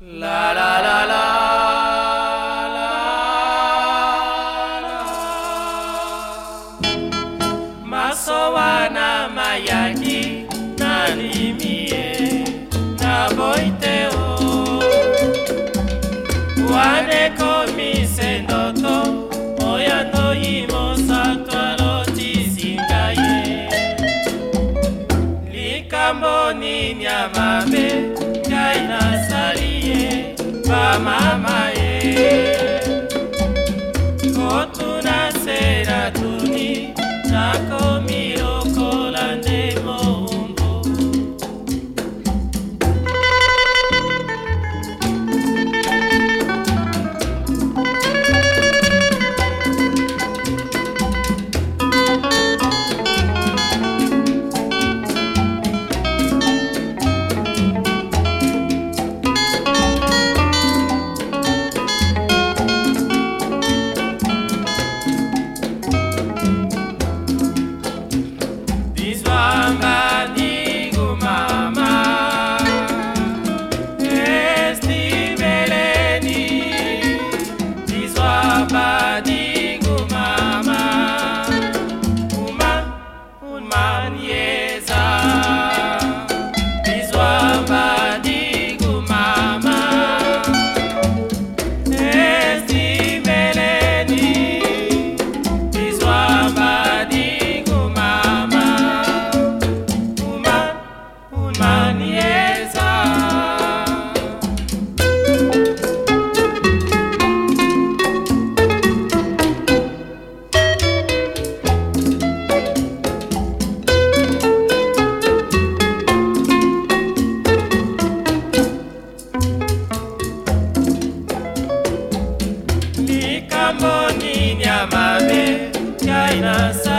La la la la la la. Masowa na mayaki na limie na boiteo Wane komise ndoto oya no imosato alotisingaye likambo nini ya my mind. Ikambo ni nyama be, China sa